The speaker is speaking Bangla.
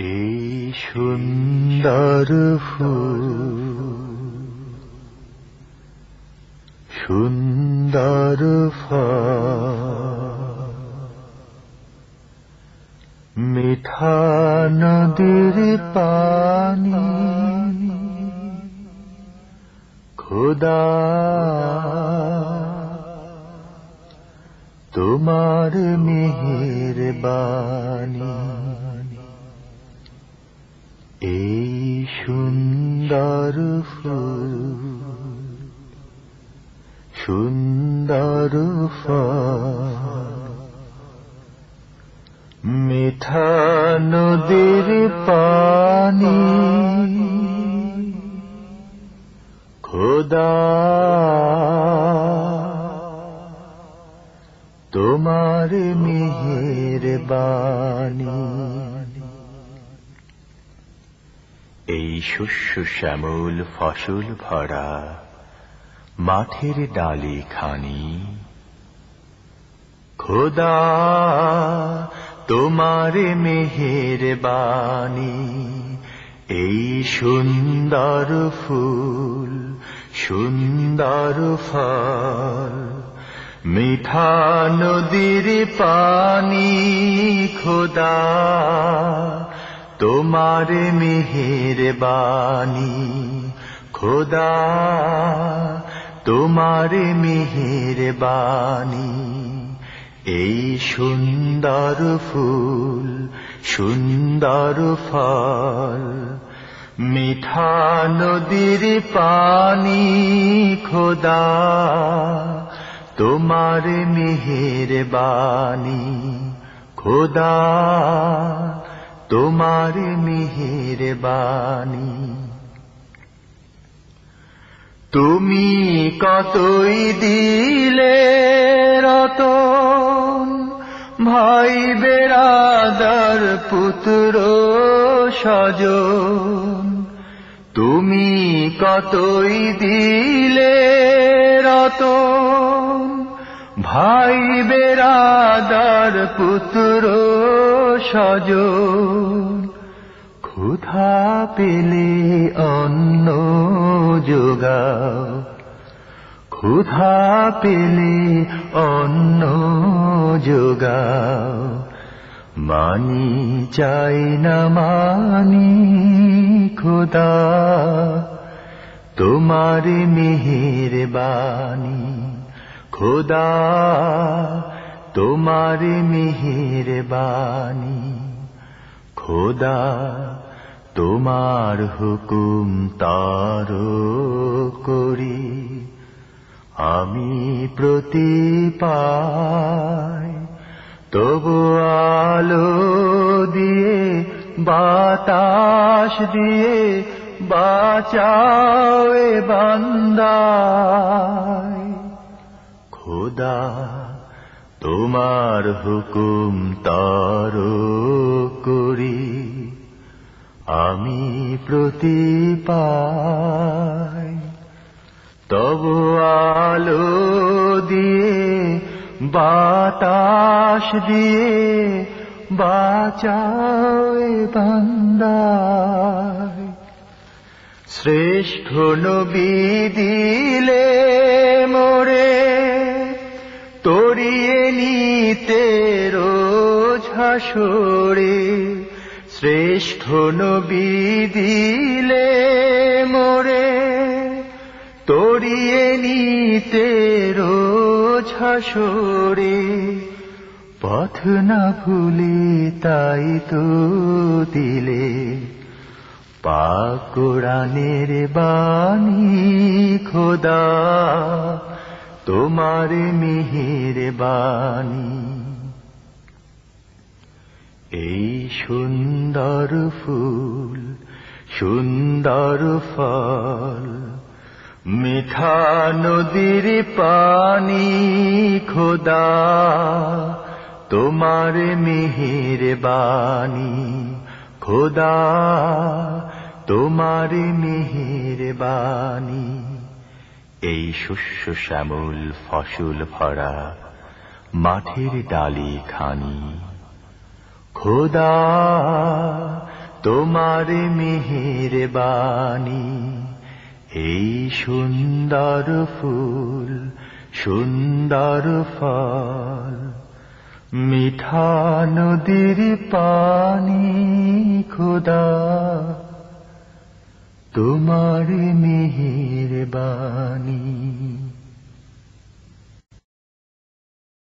এই সুন্দর ফুল সুন্দর মিঠা নদীর পানি খোদা তোমার মেহের বাণী এই সুন্দর ফুল সুন্দর মিঠা নদীর পানি খোদা তোমার মেহের বাণী। এই শস্য শ্যামল ফসল ভরা মাঠের ডালে খানি। খোদা, তোমার মেহের বাণী এই সুন্দর ফুল, সুন্দর ফল, মিঠা নদীর পানি, খোদা তোমার মেহের বাণী খোদা, তোমার মেহের বাণী এই সুন্দর ফুল, সুন্দর ফল, মিঠা নদীর পানি, খোদা, তোমার মেহের বাণী খোদা তোমার মেহের বাণী তুমি কতই দিলে রতন, ভাই বেড়াদার পুত্র সজন তুমি কতই দিলে রতন ভাই বেড়াদার পুত্র সজন ক্ষুধা পেলে অন্ন যোগাও। ক্ষুধা পেলে অন্ন যোগাও। মানি চাই না মানি খোদা তোমার মেহের বাণী খোদা তোমার মেহের বাণী খোদা, তোমার হুকুম তার করি। আমি প্রতি পাই তবু আলো দিয়ে, বাতাস দিয়ে বাঁচাও এ বান্দায় খোদা, তোমার হুকুম তার করি। আমি প্রতি তব আলো দিয়ে, বাতাস দিয়ে বাঁচাও বান্দায়। শ্রেষ্ঠ নবী দিলে মোরে তরিয়ে নিতে রোজ হাসরে, শ্রেষ্ঠ নবী দিলে মোরে। তরিয়ে নিতে রোজ হাসরে, পথ না ভুলে তাই তো দিলে। পাকুরানের বাণী খোদা তোমার মিহির বাণী এই সুন্দর ফুল, সুন্দর ফল, মিঠা নদীর পানি খোদা, তোমার মিহির বাণী খোদা, তোমার মিহির বাণী এই শস্য শ্যামল ফসল ভরা মাঠের ডালি খানি খোদা, তোমার মেহের বাণী এই সুন্দর ফুল, সুন্দর ফল, মিঠা নদীর পানি, খোদা। তোমার মেহের বাণী